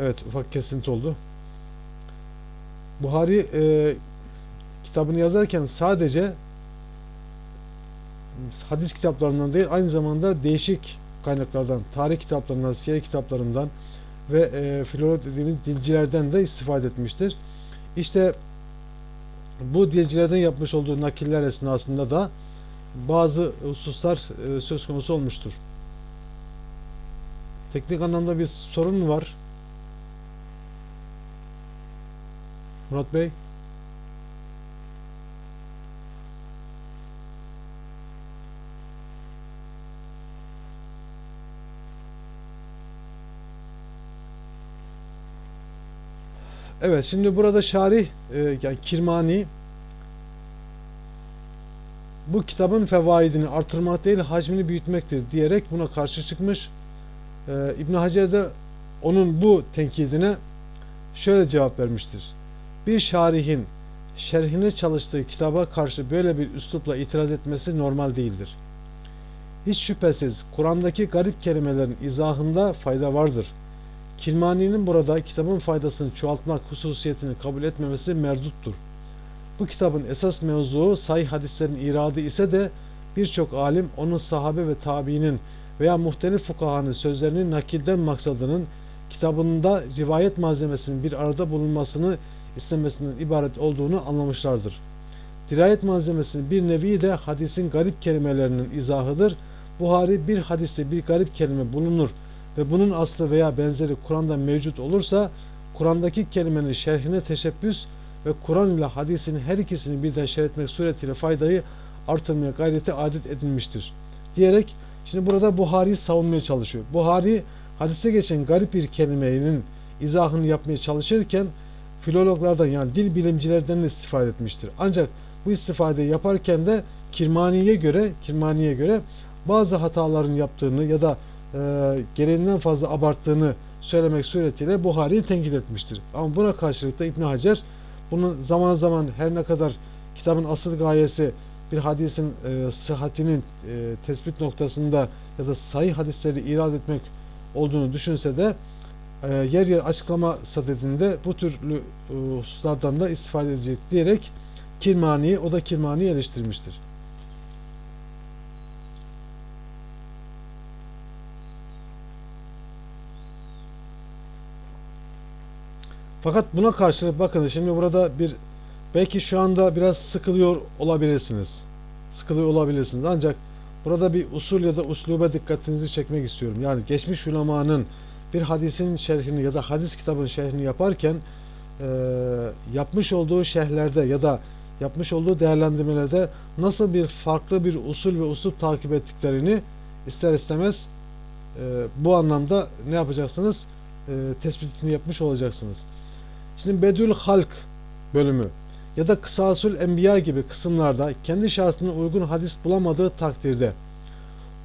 Evet ufak kesinti oldu. Buhari e, kitabını yazarken sadece hadis kitaplarından değil aynı zamanda değişik kaynaklardan, tarih kitaplarından, siyer kitaplarından ve e, filolog dediğimiz dilcilerden de istifade etmiştir. İşte bu dilcilerden yapmış olduğu nakiller esnasında da bazı hususlar e, söz konusu olmuştur. Teknik anlamda bir sorun mu var? Murat Bey? Evet şimdi burada şarih e, yani Kirmani bu kitabın fevaidini artırmak değil hacmini büyütmektir diyerek buna karşı çıkmış. Ee, İbn Hacer de onun bu tenkidine şöyle cevap vermiştir. Bir şarihin şerhine çalıştığı kitaba karşı böyle bir üslupla itiraz etmesi normal değildir. Hiç şüphesiz Kur'an'daki garip kelimelerin izahında fayda vardır. Kilmani'nin burada kitabın faydasını çoğaltmak hususiyetini kabul etmemesi merduttur. Bu kitabın esas mevzuu sahih hadislerin iradı ise de birçok alim onun sahabe ve tabiinin veya muhtelif fukahanın sözlerinin nakilden maksadının kitabında rivayet malzemesinin bir arada bulunmasını istemesinden ibaret olduğunu anlamışlardır. Dirayet malzemesinin bir nevi de hadisin garip kelimelerinin izahıdır. Buhari bir hadiste bir garip kelime bulunur ve bunun aslı veya benzeri Kur'an'da mevcut olursa Kur'an'daki kelimenin şerhine teşebbüs ve Kur'an ile hadisin her ikisini birden şerh etmek suretiyle faydayı artırmaya gayreti adet edilmiştir. Diyerek şimdi burada Buhari'yi savunmaya çalışıyor. Buhari hadise geçen garip bir kelimenin izahını yapmaya çalışırken filologlardan yani dil bilimcilerden istifade etmiştir. Ancak bu istifadeyi yaparken de Kirmani'ye göre Kirmani'ye göre bazı hataların yaptığını ya da e, gereğinden fazla abarttığını söylemek suretiyle Buhari'yi tenkit etmiştir. Ama buna karşılık da İbn Hacer bunu zaman zaman her ne kadar kitabın asıl gayesi bir hadisin e, sıhhatinin e, tespit noktasında ya da sahih hadisleri irad etmek olduğunu düşünse de e, yer yer açıklama sadedinde bu türlü e, hususlardan da istifade edecek diyerek Kirmani'yi, o da Kirmani'yi eleştirmiştir. Fakat buna karşılık bakın şimdi burada bir belki şu anda biraz sıkılıyor olabilirsiniz. Sıkılıyor olabilirsiniz. Ancak burada bir usul ya da uslube dikkatinizi çekmek istiyorum. Yani geçmiş ulemanın bir hadisin şerhini ya da hadis kitabının şerhini yaparken e, yapmış olduğu şerhlerde ya da yapmış olduğu değerlendirmelerde nasıl bir farklı bir usul ve usul takip ettiklerini ister istemez e, bu anlamda ne yapacaksınız? E, tespitini yapmış olacaksınız. Şimdi Bedül Halk bölümü ya da Kısasül Enbiya gibi kısımlarda kendi şartına uygun hadis bulamadığı takdirde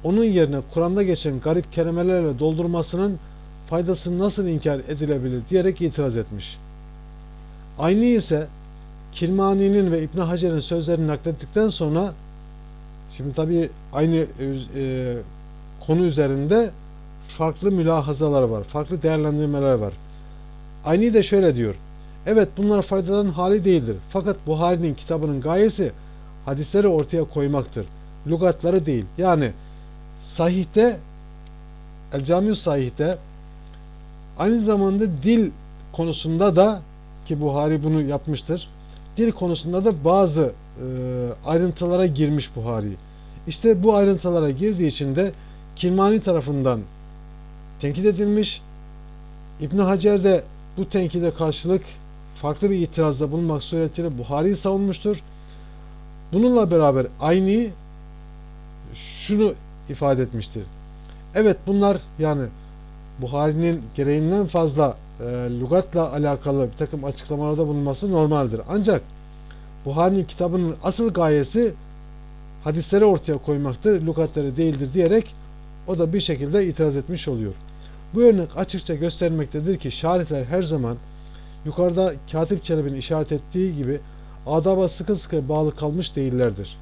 onun yerine Kur'an'da geçen garip kelimelerle doldurmasının faydası nasıl inkar edilebilir diyerek itiraz etmiş. Aynı ise Kirmani'nin ve İbn Hacer'in sözlerini naklettikten sonra şimdi tabi aynı e, konu üzerinde farklı mülahazalar var, farklı değerlendirmeler var. Aynı de şöyle diyor. Evet bunlar faydaların hali değildir. Fakat Buhari'nin kitabının gayesi hadisleri ortaya koymaktır. Lugatları değil. Yani sahihte El Camiu Sahih'te aynı zamanda dil konusunda da ki Buhari bunu yapmıştır. Dil konusunda da bazı e, ayrıntılara girmiş Buhari. İşte bu ayrıntılara girdiği için de Kirmani tarafından tenkit edilmiş. İbn Hacer de bu tenkide karşılık farklı bir itirazda bulunmak suretiyle Buhari'yi savunmuştur. Bununla beraber aynı şunu ifade etmiştir. Evet bunlar yani Buhari'nin gereğinden fazla e, lügatla alakalı bir takım açıklamalarda bulunması normaldir. Ancak Buhari'nin kitabının asıl gayesi hadisleri ortaya koymaktır, lügatları değildir diyerek o da bir şekilde itiraz etmiş oluyor. Bu örnek açıkça göstermektedir ki şarihler her zaman yukarıda Katip Çelebi'nin işaret ettiği gibi adaba sıkı sıkı bağlı kalmış değillerdir.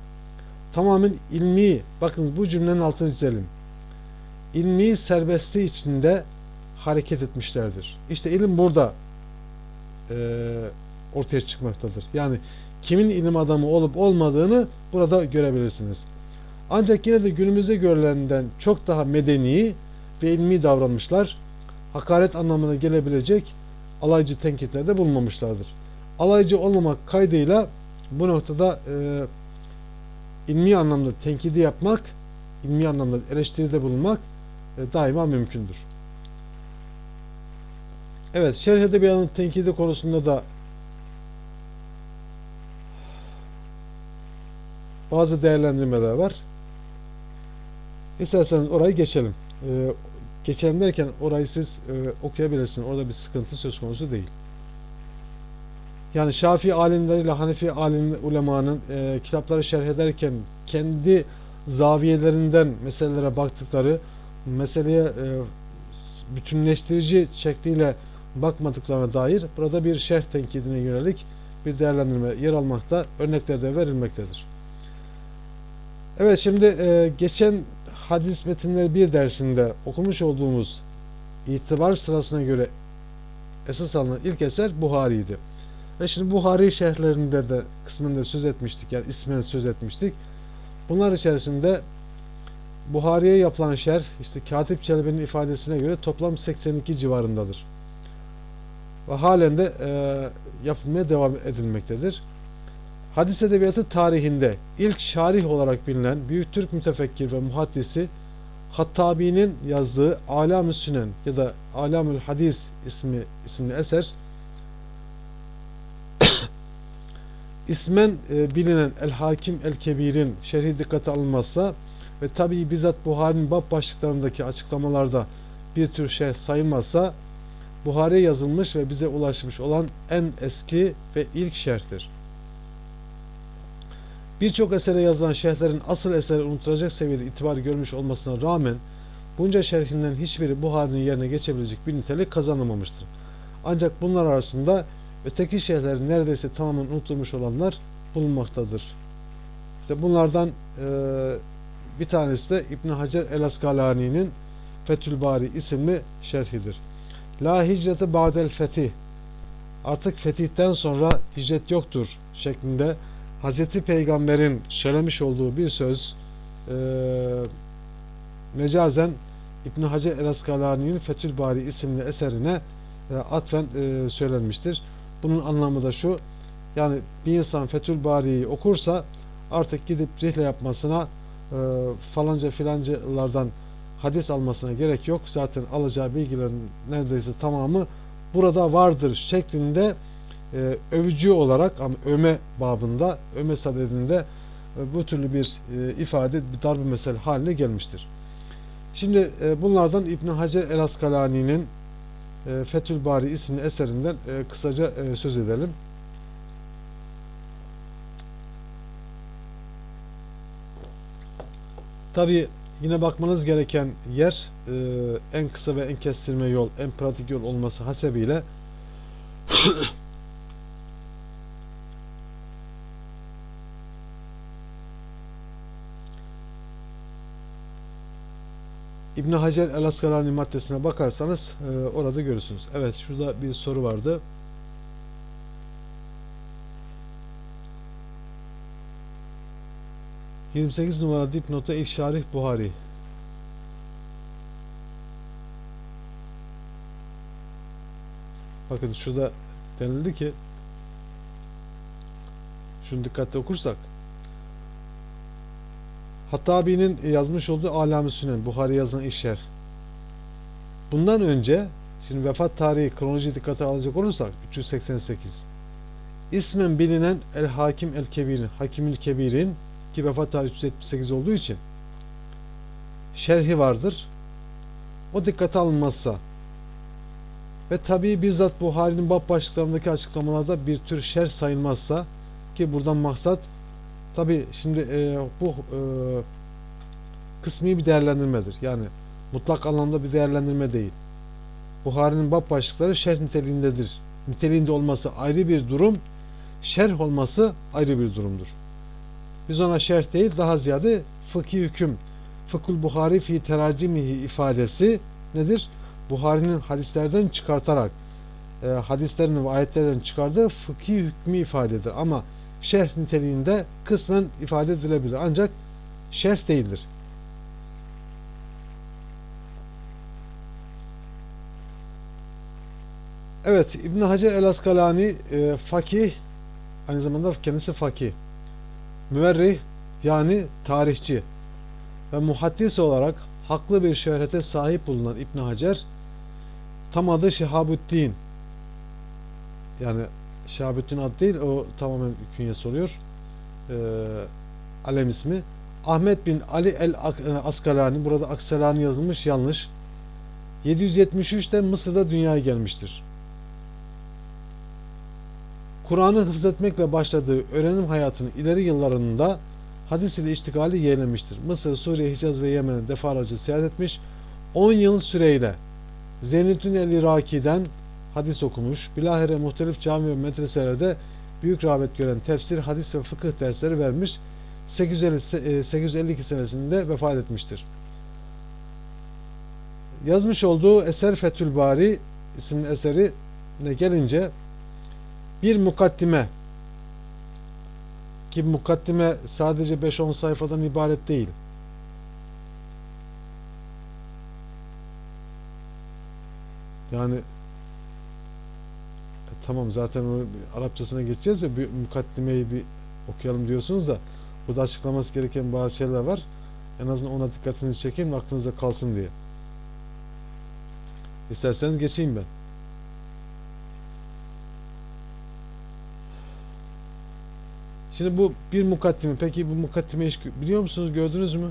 Tamamen ilmi, bakın bu cümlenin altını çizelim. İlmi serbestliği içinde hareket etmişlerdir. İşte ilim burada e, ortaya çıkmaktadır. Yani kimin ilim adamı olup olmadığını burada görebilirsiniz. Ancak yine de günümüzde görülenden çok daha medeni ve ilmi davranmışlar. Hakaret anlamına gelebilecek alaycı tenkitlerde bulunmamışlardır. Alaycı olmamak kaydıyla bu noktada e, ilmi anlamda tenkidi yapmak, ilmi anlamda eleştiride bulunmak daima mümkündür. Evet, şerh edebiyatının tenkidi konusunda da bazı değerlendirmeler var. İsterseniz orayı geçelim. Ee, geçelim derken orayı siz e, okuyabilirsiniz. Orada bir sıkıntı söz konusu değil. Yani Şafii alimleriyle Hanefi alim ulemanın e, kitapları şerh ederken kendi zaviyelerinden meselelere baktıkları, meseleye e, bütünleştirici şekliyle bakmadıklarına dair burada bir şerh tenkidine yönelik bir değerlendirme yer almakta, örnekler de verilmektedir. Evet şimdi e, geçen hadis metinleri bir dersinde okumuş olduğumuz itibar sırasına göre esas alınan ilk eser Buhari'ydi. Ve şimdi Buhari şerhlerinde de kısmında söz etmiştik. Yani ismen söz etmiştik. Bunlar içerisinde Buhari'ye yapılan şerh işte Katip Çelebi'nin ifadesine göre toplam 82 civarındadır. Ve halen de e, yapılmaya devam edilmektedir. Hadis edebiyatı tarihinde ilk şarih olarak bilinen büyük Türk mütefekkir ve muhaddisi Hattabi'nin yazdığı Alam-ı Sünen ya da Alamül Hadis ismi isimli eser ismen e, bilinen El Hakim El Kebir'in şerhi dikkate alınmazsa ve tabi bizzat Buhari'nin bab başlıklarındaki açıklamalarda bir tür şerh sayılmazsa Buhari'ye yazılmış ve bize ulaşmış olan en eski ve ilk şerhtir. Birçok esere yazılan şerhlerin asıl eseri unutulacak seviyede itibar görmüş olmasına rağmen bunca şerhinden hiçbiri Buhari'nin yerine geçebilecek bir nitelik kazanamamıştır. Ancak bunlar arasında öteki şerhlerin neredeyse tamamen unutulmuş olanlar bulunmaktadır. İşte bunlardan e, bir tanesi de İbn Hacer el Askalani'nin Fethül Bari isimli şerhidir. La hicrete ba'del fetih artık fetihten sonra hicret yoktur şeklinde Hazreti Peygamber'in söylemiş olduğu bir söz e, mecazen İbn Hacer el Askalani'nin Fethül Bari isimli eserine e, atfen e, söylenmiştir. Bunun anlamı da şu yani bir insan Fethül Bari'yi okursa artık gidip rihle yapmasına e, falanca filancalardan hadis almasına gerek yok. Zaten alacağı bilgilerin neredeyse tamamı burada vardır şeklinde e, övücü olarak ama öme babında, öme sadedinde e, bu türlü bir e, ifade, bir darbe mesel haline gelmiştir. Şimdi e, bunlardan İbn Hacer el Askalani'nin e, Fethül Bari isimli eserinden e, kısaca e, söz edelim. Tabi yine bakmanız gereken yer e, en kısa ve en kestirme yol, en pratik yol olması hasebiyle İbn Hacer el Askalani maddesine bakarsanız e, orada görürsünüz. Evet şurada bir soru vardı. ...28 numara dipnota ilk şarih Buhari. Bakın şurada denildi ki... ...şunu dikkatli okursak... Hattabi'nin yazmış olduğu Alam-ı Sünen, Buhari yazılan işler. Bundan önce, şimdi vefat tarihi kronoloji dikkate alacak olursak 388. İsmen bilinen El Hakim El Kebir'in, Hakimül Kebir'in ki vefat tarihi 378 olduğu için şerhi vardır. O dikkate alınmazsa ve tabi bizzat Buhari'nin bab başlıklarındaki açıklamalarda bir tür şerh sayılmazsa ki buradan maksat Tabi şimdi e, bu e, kısmi bir değerlendirmedir. Yani mutlak anlamda bir değerlendirme değil. Buhari'nin bab başlıkları şerh niteliğindedir. Niteliğinde olması ayrı bir durum, şerh olması ayrı bir durumdur. Biz ona şerh değil, daha ziyade fıkhi hüküm, fıkhul Buhari fi teracimihi ifadesi nedir? Buhari'nin hadislerden çıkartarak e, hadislerini ve ayetlerden çıkardığı fıkhi hükmü ifadedir. Ama şerh niteliğinde kısmen ifade edilebilir. Ancak şerh değildir. Evet, İbn Hacer el Askalani e, fakih, aynı zamanda kendisi fakih. Müverrih yani tarihçi ve muhaddis olarak haklı bir şöhrete sahip bulunan İbn Hacer tam adı Şehabüddin. Yani Şehabüddin ad değil, o tamamen künyesi oluyor. E, alem ismi. Ahmet bin Ali el Askalani, burada Akselani yazılmış yanlış. 773'te Mısır'da dünyaya gelmiştir. Kur'an'ı hıfz etmekle başladığı öğrenim hayatının ileri yıllarında hadis ile iştigali yeğlemiştir. Mısır, Suriye, Hicaz ve Yemen'e defalarca seyahat etmiş. 10 yıl süreyle Zeynettin el-Iraki'den hadis okumuş. Bilahare muhtelif cami ve medreselerde büyük rağbet gören tefsir, hadis ve fıkıh dersleri vermiş. 850, 852 senesinde vefat etmiştir. Yazmış olduğu eser Fethül Bari isimli eseri gelince bir mukaddime ki mukaddime sadece 5-10 sayfadan ibaret değil. Yani e, tamam zaten Arapçasına geçeceğiz ya bir mukaddimeyi bir okuyalım diyorsunuz da burada açıklaması gereken bazı şeyler var. En azından ona dikkatinizi çekeyim aklınızda kalsın diye. İsterseniz geçeyim ben. Şimdi bu bir mukaddime. Peki bu mukaddime hiç biliyor musunuz? Gördünüz mü?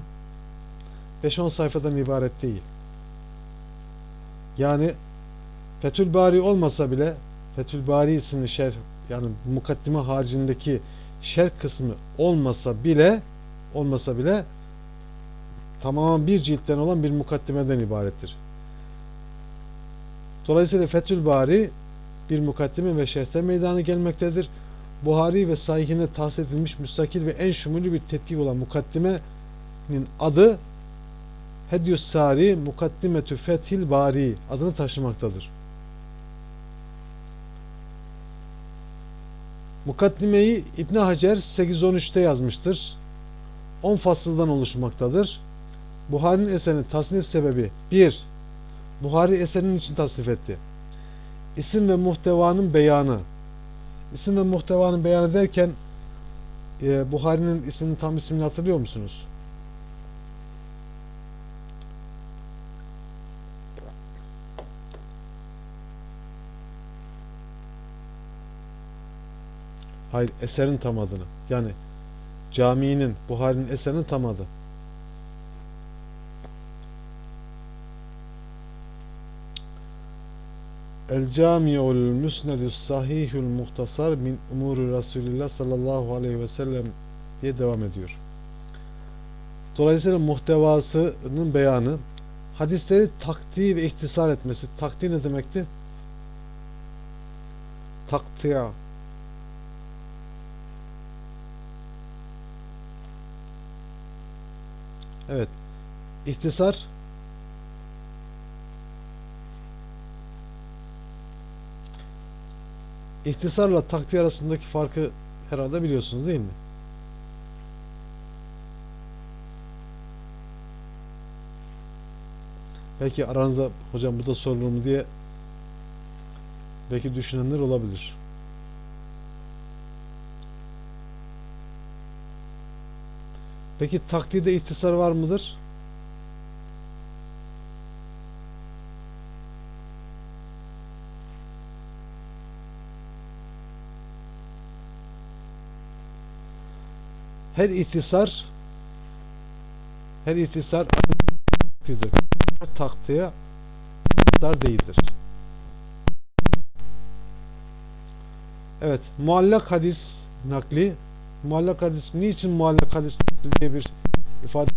5-10 sayfadan ibaret değil. Yani Fethül Bari olmasa bile Fethül Bari isimli şerh yani mukaddime haricindeki şerh kısmı olmasa bile olmasa bile tamamen bir ciltten olan bir mukaddimeden ibarettir. Dolayısıyla Fethül Bari bir mukaddime ve şerhte meydana gelmektedir. Buhari ve sahihine tahsis edilmiş müstakil ve en şumuli bir tetkik olan mukaddimenin adı Hedyus Sari Mukaddimetü Fethil Bari adını taşımaktadır. Mukaddimeyi İbn Hacer 813'te yazmıştır. 10 fasıldan oluşmaktadır. Buhari'nin eserini tasnif sebebi 1. Buhari eserinin için tasnif etti. İsim ve muhtevanın beyanı İsim ve muhtevanın beyanı derken e, Buhari'nin isminin tam ismini hatırlıyor musunuz? Hayır, eserin tam adını. Yani caminin, Buhari'nin eserinin tam adı. El Cami'ul Müsnedus Sahihul Muhtasar min Umuri Resulillah sallallahu aleyhi ve sellem diye devam ediyor. Dolayısıyla muhtevasının beyanı hadisleri takdi ve ihtisar etmesi. Takdi ne demekti? Taktiya. Evet. İhtisar İhtisarla takdir arasındaki farkı herhalde biliyorsunuz değil mi? Belki aranızda hocam bu da sorulur mu diye belki düşünenler olabilir. Peki takdirde ihtisar var mıdır? Her ihtisar her ihtisar taktidir. Taktiğe dar değildir. Evet, muallak hadis nakli muallak hadis niçin muallak hadis diye bir ifade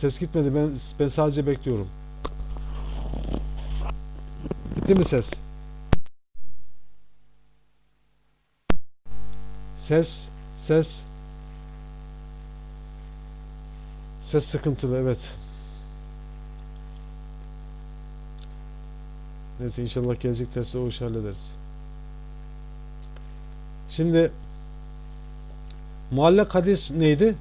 Ses gitmedi. Ben ben sadece bekliyorum. Gitti mi ses? Ses, ses. Ses sıkıntılı evet. Neyse inşallah gelecek derste o işi hallederiz. Şimdi muallak hadis neydi?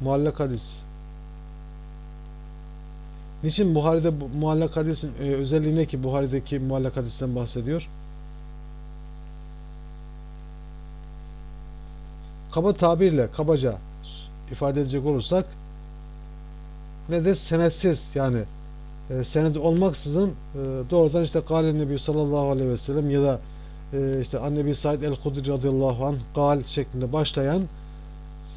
Muallak hadis. Niçin Buhari'de bu muallak hadisin e, özelliği ne ki Buhari'deki muallak hadisten bahsediyor? Kaba tabirle, kabaca ifade edecek olursak ne de senetsiz yani e, senedi olmaksızın e, doğrudan işte Kâle Nebi sallallahu aleyhi ve sellem ya da e, işte Annebi Said el-Hudri radıyallahu anh gal şeklinde başlayan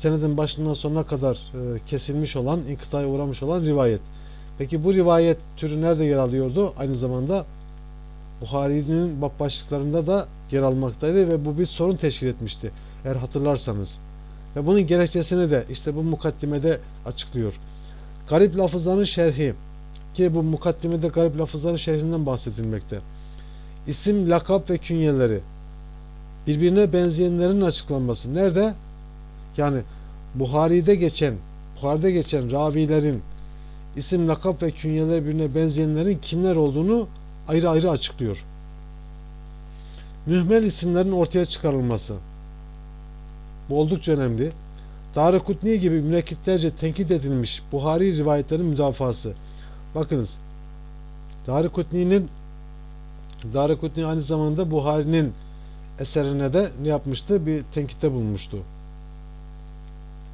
senedin başından sonuna kadar e, kesilmiş olan, inkıtaya uğramış olan rivayet. Peki bu rivayet türü nerede yer alıyordu? Aynı zamanda Buhari'nin bab başlıklarında da yer almaktaydı ve bu bir sorun teşkil etmişti. Eğer hatırlarsanız. Ve bunun gerekçesini de işte bu mukaddimede açıklıyor. Garip lafızların şerhi ki bu mukaddimede garip lafızların şerhinden bahsedilmekte. İsim, lakap ve künyeleri birbirine benzeyenlerin açıklanması. Nerede? Yani Buhari'de geçen Buhari'de geçen ravilerin isim, lakap ve künyeler birbirine benzeyenlerin kimler olduğunu ayrı ayrı açıklıyor. Mühmel isimlerin ortaya çıkarılması. Bu oldukça önemli. Darukutni gibi münekkitlerce tenkit edilmiş Buhari rivayetlerin müdafası. Bakınız. Darukutni'nin Darukutni aynı zamanda Buhari'nin eserine de ne yapmıştı? Bir tenkitte bulmuştu.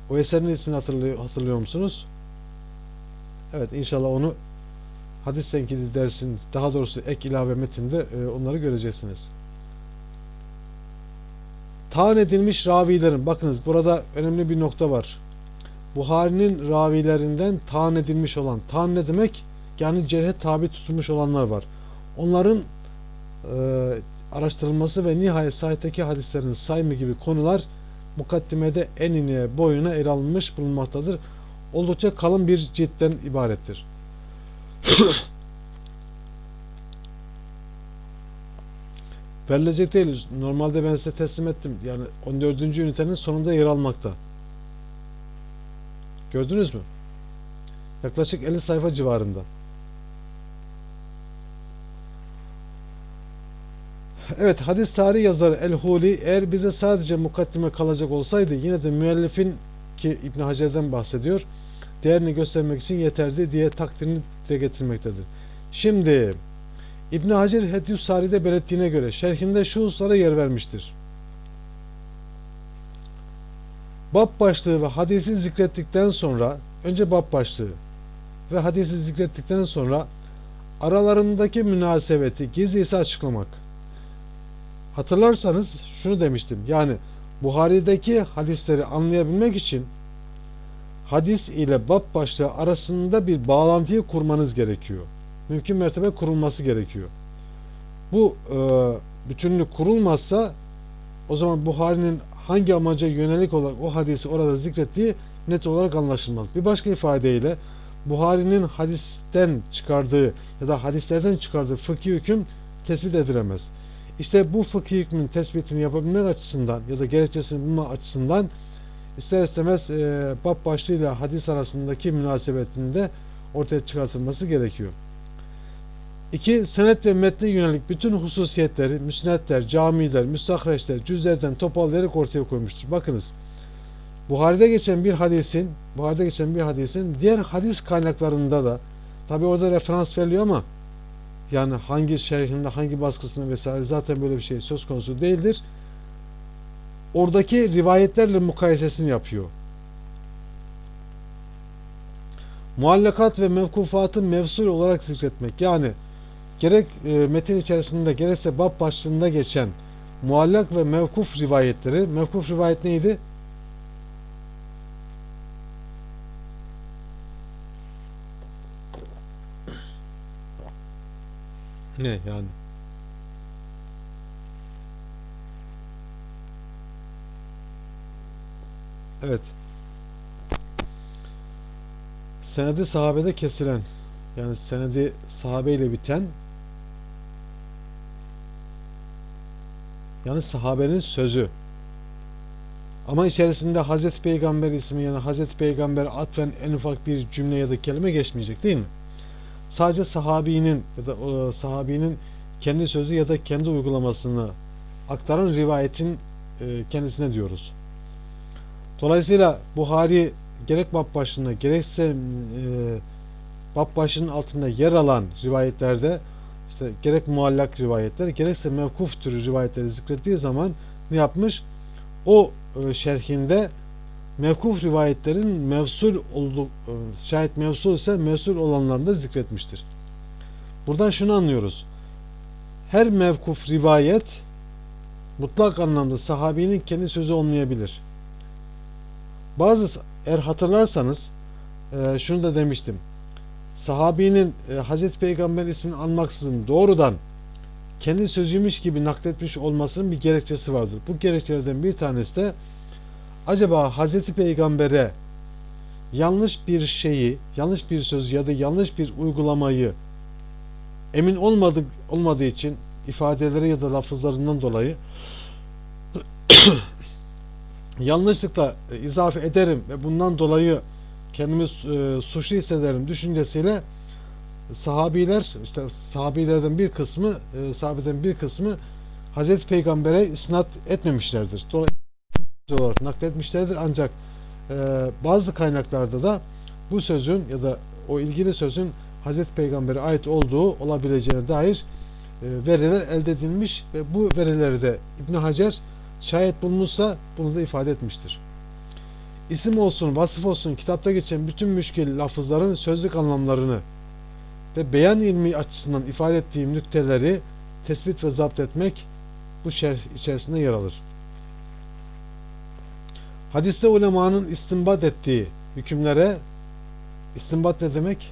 O eserin ismini hatırlıyor, hatırlıyor musunuz? Evet inşallah onu hadis tenkidi dersin daha doğrusu ek ilave metinde e, onları göreceksiniz. Taan edilmiş ravilerin bakınız burada önemli bir nokta var. Buhari'nin ravilerinden taan edilmiş olan taan ne demek? Yani cerhe tabi tutulmuş olanlar var. Onların e, araştırılması ve nihayet sahihteki hadislerin sayımı gibi konular mukaddimede enine boyuna ele alınmış bulunmaktadır. Oldukça kalın bir ciltten ibarettir. Verilecek değil. Normalde ben size teslim ettim. Yani 14. ünitenin sonunda yer almakta. Gördünüz mü? Yaklaşık 50 sayfa civarında. Evet hadis tarihi yazarı El-Huli eğer bize sadece mukaddime kalacak olsaydı yine de müellifin ki İbn Hacer'den bahsediyor değerini göstermek için yeterli diye takdirini de getirmektedir. Şimdi İbn Hacer Hediyus Sari'de belirttiğine göre şerhinde şu hususlara yer vermiştir. Bab başlığı ve hadisi zikrettikten sonra önce bab başlığı ve hadisi zikrettikten sonra aralarındaki münasebeti gizlisi açıklamak. Hatırlarsanız şunu demiştim. Yani Buhari'deki hadisleri anlayabilmek için hadis ile bab başlığı arasında bir bağlantıyı kurmanız gerekiyor. Mümkün mertebe kurulması gerekiyor. Bu e, bütünlük kurulmazsa o zaman Buhari'nin hangi amaca yönelik olarak o hadisi orada zikrettiği net olarak anlaşılmaz. Bir başka ifadeyle Buhari'nin hadisten çıkardığı ya da hadislerden çıkardığı fıkhi hüküm tespit edilemez. İşte bu fıkhi hükmün tespitini yapabilmek açısından ya da gerekçesini bulma açısından ister istemez e, bab başlığıyla hadis arasındaki münasebetinin de ortaya çıkartılması gerekiyor. İki, senet ve metne yönelik bütün hususiyetleri, müsnetler, camiler, müstahreçler, cüzlerden toparlayarak ortaya koymuştur. Bakınız, Buhari'de geçen bir hadisin, Buhari'de geçen bir hadisin diğer hadis kaynaklarında da, tabi orada referans veriliyor ama yani hangi şerhinde, hangi baskısında vesaire zaten böyle bir şey söz konusu değildir. Oradaki rivayetlerle mukayesesini yapıyor. Muallakat ve mevkufatı mevsul olarak zikretmek. Yani gerek e, metin içerisinde gerekse bab başlığında geçen muallak ve mevkuf rivayetleri. Mevkuf rivayet neydi? Ne yani? Evet. Senedi sahabede kesilen yani senedi sahabeyle biten Yani sahabenin sözü. Ama içerisinde Hazreti Peygamber ismi yani Hazreti Peygamber atfen en ufak bir cümle ya da kelime geçmeyecek değil mi? Sadece sahabinin ya da o sahabinin kendi sözü ya da kendi uygulamasını aktaran rivayetin e, kendisine diyoruz. Dolayısıyla Buhari gerek bab başına gerekse e, bab başının altında yer alan rivayetlerde işte gerek muallak rivayetler gerekse mevkuf türü rivayetleri zikrettiği zaman ne yapmış? O e, şerhinde mevkuf rivayetlerin mevsul olduk e, şayet mevsul ise mevsul olanlarını da zikretmiştir. Buradan şunu anlıyoruz. Her mevkuf rivayet mutlak anlamda sahabinin kendi sözü olmayabilir. Bazı eğer hatırlarsanız e, şunu da demiştim. Sahabinin e, Hazreti Peygamber ismini anmaksızın doğrudan kendi sözüymüş gibi nakletmiş olmasının bir gerekçesi vardır. Bu gerekçelerden bir tanesi de acaba Hazreti Peygamber'e yanlış bir şeyi, yanlış bir söz ya da yanlış bir uygulamayı emin olmadık olmadığı için ifadeleri ya da lafızlarından dolayı yanlışlıkla e, izafe ederim ve bundan dolayı kendimi e, suçlu hissederim düşüncesiyle sahabiler işte sahabilerden bir kısmı e, sahabeden bir kısmı Hazreti Peygamber'e isnat etmemişlerdir. Dolayısıyla olarak nakletmişlerdir ancak e, bazı kaynaklarda da bu sözün ya da o ilgili sözün Hazreti Peygamber'e ait olduğu olabileceğine dair e, veriler elde edilmiş ve bu verileri de İbn Hacer şayet bulmuşsa bunu da ifade etmiştir. İsim olsun, vasıf olsun kitapta geçen bütün müşkil lafızların sözlük anlamlarını ve beyan ilmi açısından ifade ettiğim nükteleri tespit ve zapt etmek bu şerh içerisinde yer alır. Hadiste ulemanın istinbat ettiği hükümlere istinbat ne demek?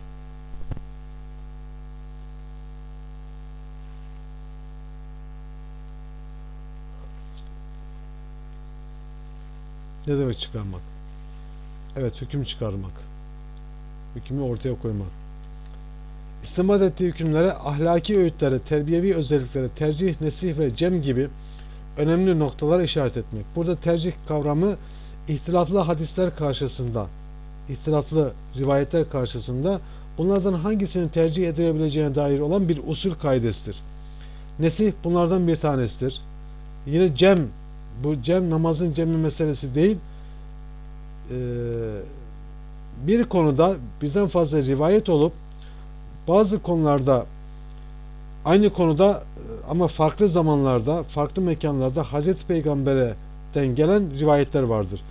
Ne demek çıkarmak? Evet, hüküm çıkarmak. Hükmü ortaya koymak. İstinbat ettiği hükümlere, ahlaki öğütlere, terbiyevi özelliklere, tercih, nesih ve cem gibi önemli noktalara işaret etmek. Burada tercih kavramı ihtilaflı hadisler karşısında, ihtilaflı rivayetler karşısında bunlardan hangisinin tercih edilebileceğine dair olan bir usul kaidesidir. Nesih bunlardan bir tanesidir. Yine cem, bu cem namazın cemi meselesi değil, bir konuda bizden fazla rivayet olup bazı konularda aynı konuda ama farklı zamanlarda, farklı mekanlarda Hazreti Peygamber'den gelen rivayetler vardır.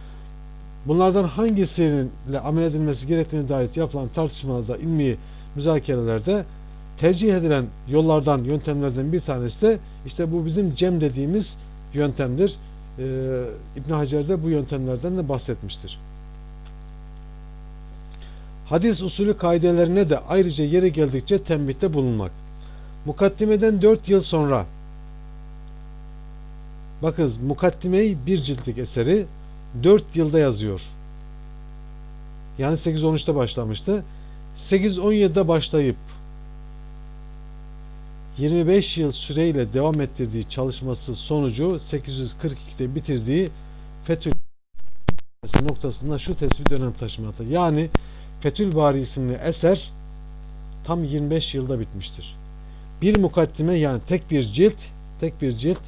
Bunlardan hangisinin amel edilmesi gerektiğine dair yapılan tartışmalarda, ilmi müzakerelerde tercih edilen yollardan, yöntemlerden bir tanesi de işte bu bizim cem dediğimiz yöntemdir. Ee, İbn Hacer de bu yöntemlerden de bahsetmiştir. Hadis usulü kaidelerine de ayrıca yeri geldikçe tembihte bulunmak. Mukaddimeden 4 yıl sonra bakınız mukaddimeyi bir ciltlik eseri 4 yılda yazıyor. Yani 8-13'te başlamıştı. 8-17'de başlayıp 25 yıl süreyle devam ettirdiği çalışması sonucu 842'de bitirdiği Fetül noktasında şu tespit önem taşımaktadır. Yani Fetül Bari isimli eser tam 25 yılda bitmiştir. Bir mukaddime yani tek bir cilt tek bir cilt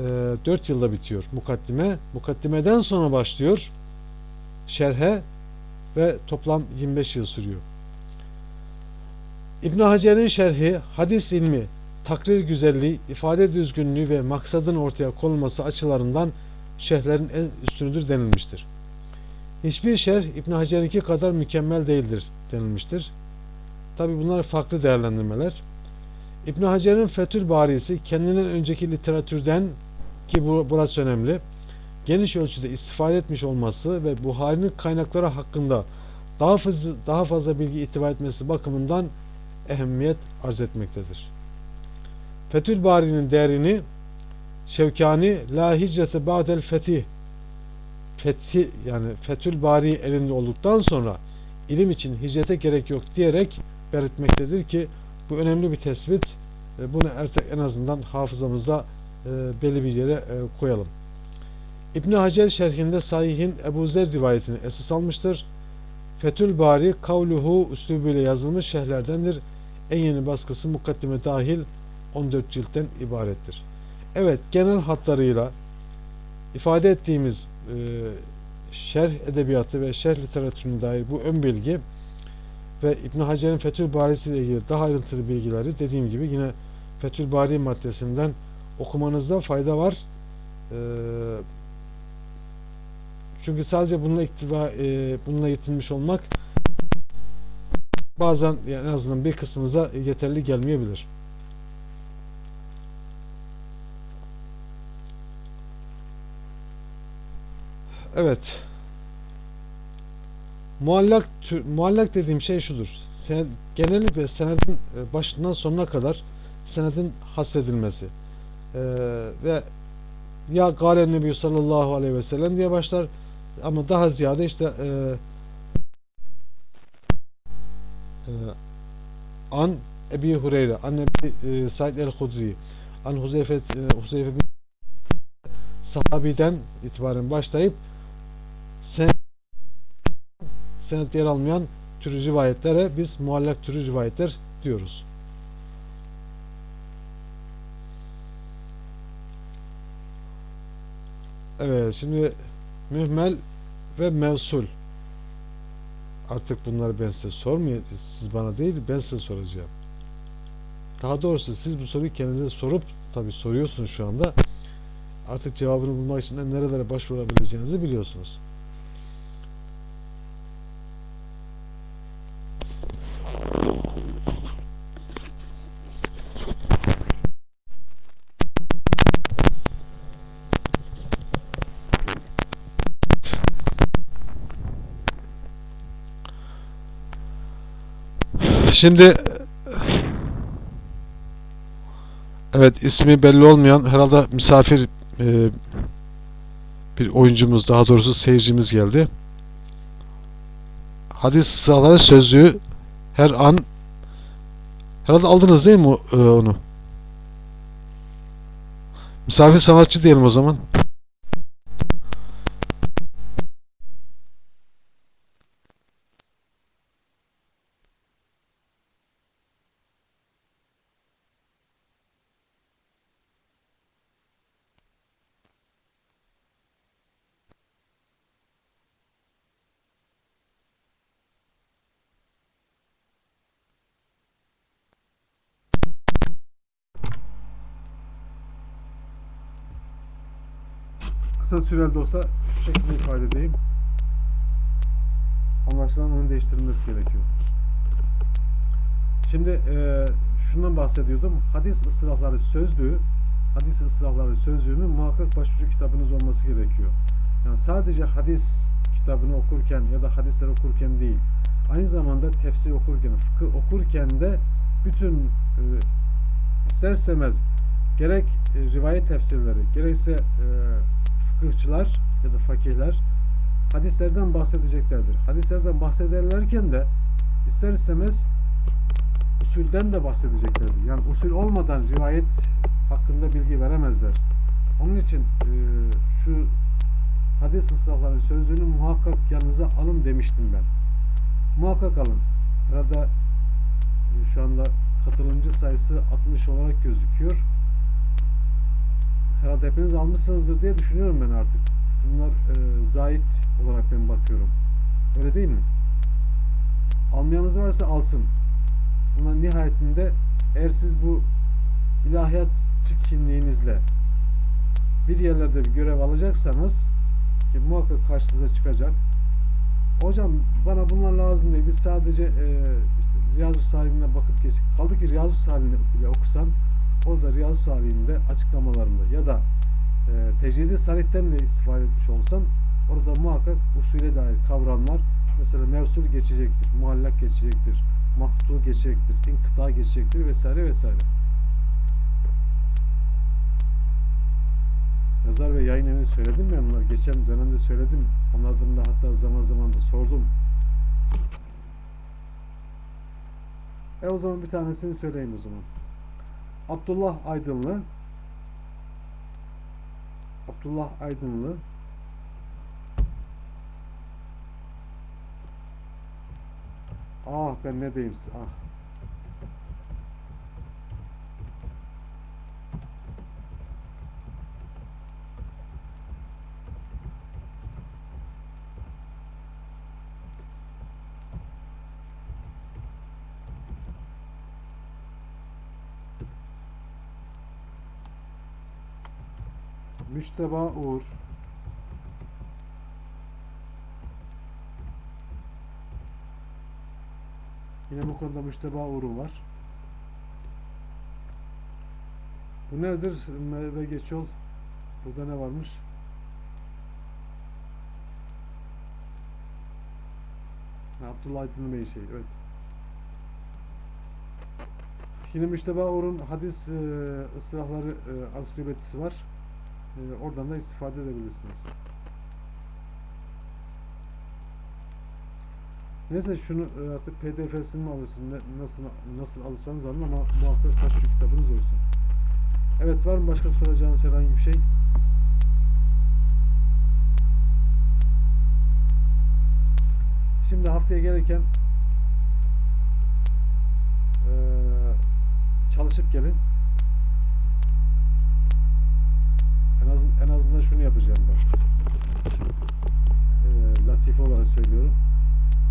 e, 4 yılda bitiyor mukaddime. Mukaddimeden sonra başlıyor şerhe ve toplam 25 yıl sürüyor. İbn Hacer'in şerhi hadis ilmi, takrir güzelliği, ifade düzgünlüğü ve maksadın ortaya konulması açılarından şerhlerin en üstünüdür denilmiştir. Hiçbir şerh İbn Hacer'inki kadar mükemmel değildir denilmiştir. Tabi bunlar farklı değerlendirmeler. İbn Hacer'in Fetül Barisi kendinden önceki literatürden ki bu burası önemli. Geniş ölçüde istifade etmiş olması ve Buhari'nin kaynakları hakkında daha fazla, daha fazla bilgi itibar etmesi bakımından ehemmiyet arz etmektedir. Fetül Bari'nin değerini Şevkani La hicrete ba'del fetih fethi yani Fetül Bari elinde olduktan sonra ilim için hicrete gerek yok diyerek belirtmektedir ki bu önemli bir tespit. Bunu en azından hafızamıza belli bir yere e, koyalım. İbn Hacer şerhinde Sahih'in Ebu Zer rivayetini esas almıştır. Fetül Bari kavluhu üslubuyla yazılmış şerhlerdendir. En yeni baskısı mukaddime dahil 14 ciltten ibarettir. Evet, genel hatlarıyla ifade ettiğimiz e, şerh edebiyatı ve şerh literatürüne dair bu ön bilgi ve İbn Hacer'in Fethül Barisi ile ilgili daha ayrıntılı bilgileri dediğim gibi yine Fethül Bari maddesinden okumanızda fayda var. Ee, çünkü sadece bununla iktiva, e, bununla yetinmiş olmak bazen yani en azından bir kısmınıza yeterli gelmeyebilir. Evet. Muallak muallak dediğim şey şudur. Sen, genellikle senedin e, başından sonuna kadar senedin hasredilmesi. Ee, ve ya Gâle Nebi sallallahu aleyhi ve sellem diye başlar ama daha ziyade işte e, e, an Ebi Hureyre, an Ebi e, Said el-Hudri, an Huzeyfe, e, Huzeyfe bin sahabiden itibaren başlayıp sen senet yer almayan tür rivayetlere biz muallak türü rivayetler diyoruz. Evet şimdi mühmel ve mevsul artık bunları ben size sormayayım siz bana değil ben size soracağım. Daha doğrusu siz bu soruyu kendinize sorup tabi soruyorsunuz şu anda artık cevabını bulmak için nerelere başvurabileceğinizi biliyorsunuz. Şimdi evet ismi belli olmayan herhalde misafir e, bir oyuncumuz daha doğrusu seyircimiz geldi. Hadis sıraları sözlüğü her an herhalde aldınız değil mi e, onu? Misafir sanatçı diyelim o zaman. Kısa süreli de olsa şu şekilde ifade edeyim. Anlaşılan onun değiştirilmesi gerekiyor. Şimdi e, şundan bahsediyordum. Hadis ıslahları sözlüğü, hadis ıslahları sözlüğünün muhakkak başucu kitabınız olması gerekiyor. Yani sadece hadis kitabını okurken ya da hadisler okurken değil, aynı zamanda tefsir okurken, fıkıh okurken de bütün e, ister istemez gerek e, rivayet tefsirleri, gerekse e, fıkıhçılar ya da fakihler hadislerden bahsedeceklerdir. Hadislerden bahsederlerken de ister istemez usulden de bahsedeceklerdir. Yani usul olmadan rivayet hakkında bilgi veremezler. Onun için e, şu hadis ıslahları sözünü muhakkak yanınıza alın demiştim ben. Muhakkak alın. Herhalde e, şu anda katılımcı sayısı 60 olarak gözüküyor. Herhalde hepiniz almışsınızdır diye düşünüyorum ben artık. Bunlar e, zahit olarak ben bakıyorum. Öyle değil mi? Almayanız varsa alsın. Bunlar nihayetinde eğer siz bu ilahiyatçı kimliğinizle bir yerlerde bir görev alacaksanız ki muhakkak karşınıza çıkacak. Hocam bana bunlar lazım değil. Biz sadece e, işte Riyazu Salih'ine bakıp geç. Kaldı ki Riyazu Salih'ini bile okusan orada Riyazu Salih'inde açıklamalarında ya da e, Tecridi Salih'ten de istifade etmiş olsan orada muhakkak usule dair kavramlar mesela mevsul geçecektir, muallak geçecektir, mahtu geçecektir, inkıta geçecektir vesaire vesaire. Yazar ve yayın evini söyledim mi onlar? Geçen dönemde söyledim. Onlardan da hatta zaman zaman da sordum. E o zaman bir tanesini söyleyeyim o zaman. Abdullah Aydınlı. Abdullah Aydınlı. Ah ben ne diyeyim ah. Müşteba Uğur. Yine bu konuda Müşteba Uğur'un var. Bu nedir? Merve Geçol. Burada ne varmış? Abdullah Aydın Bey şey. Evet. Yine Müşteba Uğur'un hadis e, ıslahları e, ansiklopedisi var. E, oradan da istifade edebilirsiniz. Neyse şunu e, artık PDF'sini alırsın, ne- nasıl nasıl alırsanız alın ama muhakkak kaç şu kitabınız olsun. Evet var mı başka soracağınız herhangi bir şey? Şimdi haftaya gelirken e, çalışıp gelin. Az, en azından şunu yapacağım ben. E, latife olarak söylüyorum.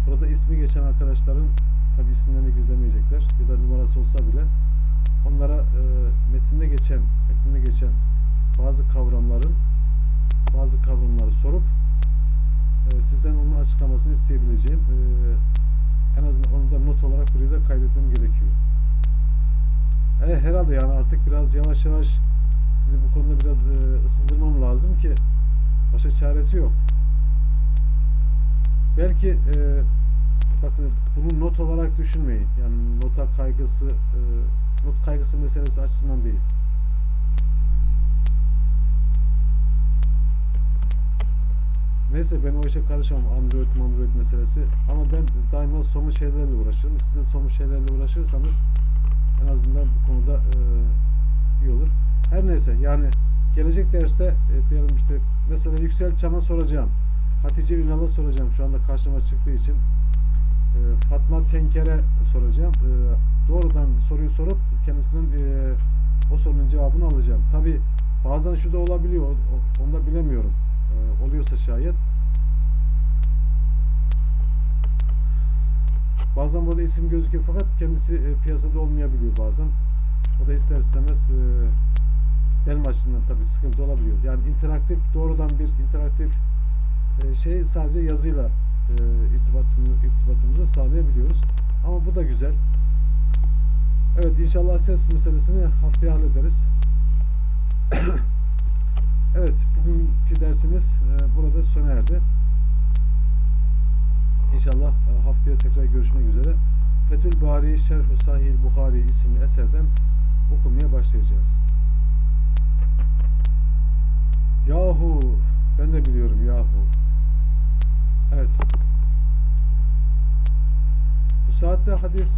Burada ismi geçen arkadaşların tabi isimlerini gizlemeyecekler ya da numarası olsa bile onlara e, metinde geçen metinde geçen bazı kavramların bazı kavramları sorup e, sizden onun açıklamasını isteyebileceğim. E, en azından onu da not olarak buraya da kaydetmem gerekiyor. E, herhalde yani artık biraz yavaş yavaş sizi bu konuda biraz e, ısındırmam lazım ki başka çaresi yok. Belki e, bakın bunu not olarak düşünmeyin. Yani nota kaygısı e, not kaygısı meselesi açısından değil. Neyse ben o işe karışamam. Android, Android meselesi. Ama ben daima somut şeylerle uğraşırım. Siz de somut şeylerle uğraşırsanız en azından bu konuda e, iyi olur. Her neyse yani gelecek derste e, diyelim işte mesela Yüksel Çam'a soracağım. Hatice Ünal'a soracağım şu anda karşıma çıktığı için. E, Fatma Tenker'e soracağım. E, doğrudan soruyu sorup kendisinden e, o sorunun cevabını alacağım. Tabi bazen şu da olabiliyor. Onu da bilemiyorum. E, oluyorsa şayet. Bazen burada isim gözüküyor fakat kendisi e, piyasada olmayabiliyor bazen. O da ister istemez e, benim açımdan tabii sıkıntı olabiliyor. Yani interaktif doğrudan bir interaktif e, şey sadece yazıyla e, irtibatını, irtibatımızı sağlayabiliyoruz. Ama bu da güzel. Evet inşallah ses meselesini haftaya hallederiz. evet bugünkü dersimiz e, burada sona erdi. İnşallah e, haftaya tekrar görüşmek üzere. Fethül Bari Şerh-ü Sahih Buhari isimli eserden okumaya başlayacağız. Yahu ben de biliyorum yahu. Evet. Bu saatte hadis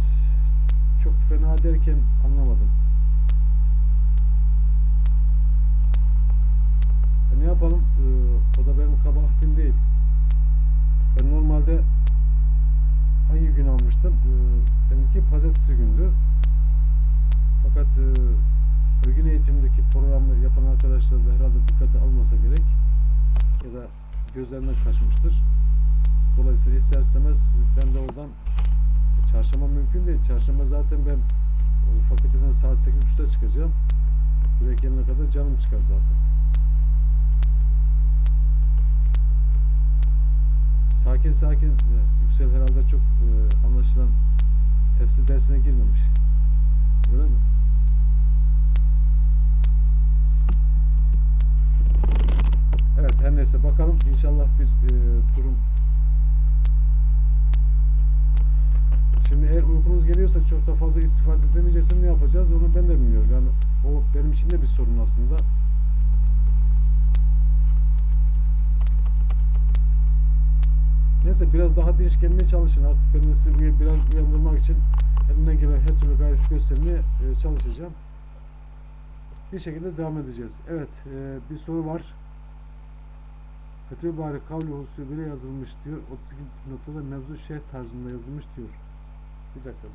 çok fena derken anlamadım. E ne yapalım? Ee, o da benim kabahatim değil. Ben normalde hangi gün almıştım? Ee, benimki pazartesi gündü. Fakat e, örgün eğitimdeki programı yapan arkadaşlar da herhalde dikkate almasa gerek. Ya da gözlerinden kaçmıştır. Dolayısıyla ister istemez ben de oradan çarşamba mümkün değil. Çarşamba zaten ben o fakülteden saat 8.30'da çıkacağım. Buraya gelene kadar canım çıkar zaten. Sakin sakin e, Yüksel herhalde çok e, anlaşılan tefsir dersine girmemiş. Öyle mi? Evet her neyse bakalım inşallah bir e, durum Şimdi eğer uykunuz geliyorsa çok da fazla istifade edemeyeceksin ne yapacağız onu ben de bilmiyorum. Yani o benim için de bir sorun aslında. Neyse biraz daha dinç gelmeye çalışın artık ben de sizi biraz uyandırmak için elimden gelen her türlü gayret göstermeye e, çalışacağım. Bir şekilde devam edeceğiz. Evet e, bir soru var. Fetih Bari kavli husulüyle yazılmış diyor. 32 noktada mevzu şerh tarzında yazılmış diyor. Bir dakika.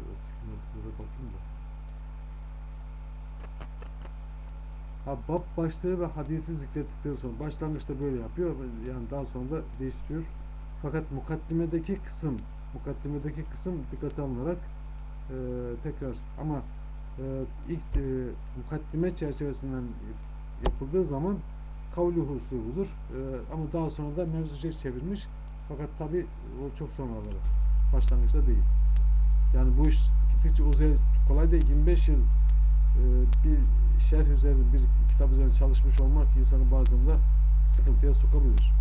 Dur bakayım, Burada bakayım da. Ha, bab başlığı ve hadisi zikrettikten sonra başlangıçta böyle yapıyor yani daha sonra da değiştiriyor. Fakat mukaddimedeki kısım mukaddimedeki kısım dikkate alınarak e, tekrar ama e, ilk e, mukaddime çerçevesinden yapıldığı zaman kavli huslubudur. E, ama daha sonra da mevzuca çevirmiş. Fakat tabi o çok sonraları. Başlangıçta değil. Yani bu iş gittikçe uzay kolay değil. 25 yıl bir şerh üzerine bir kitap üzerine çalışmış olmak insanı bazen de sıkıntıya sokabilir.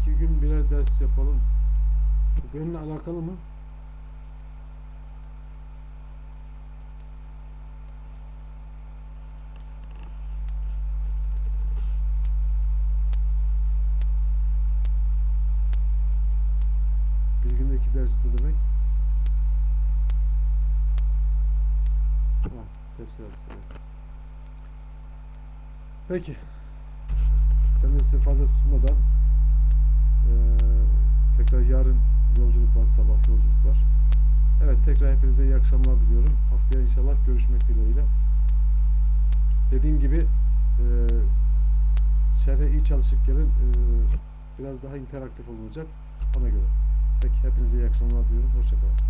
İki gün birer ders yapalım. Bu benimle alakalı mı? Bir günde iki ders ne demek? Tamam, tefsir hadisi, evet. Peki. Ben fazla tutmadan eee, tekrar yarın yolculuk var, sabah yolculuk var. Evet, tekrar hepinize iyi akşamlar diliyorum. Haftaya inşallah görüşmek dileğiyle. Dediğim gibi eee şerhe iyi çalışıp gelin. Eee, biraz daha interaktif olacak ona göre. Peki hepinize iyi akşamlar diliyorum. Hoşçakalın.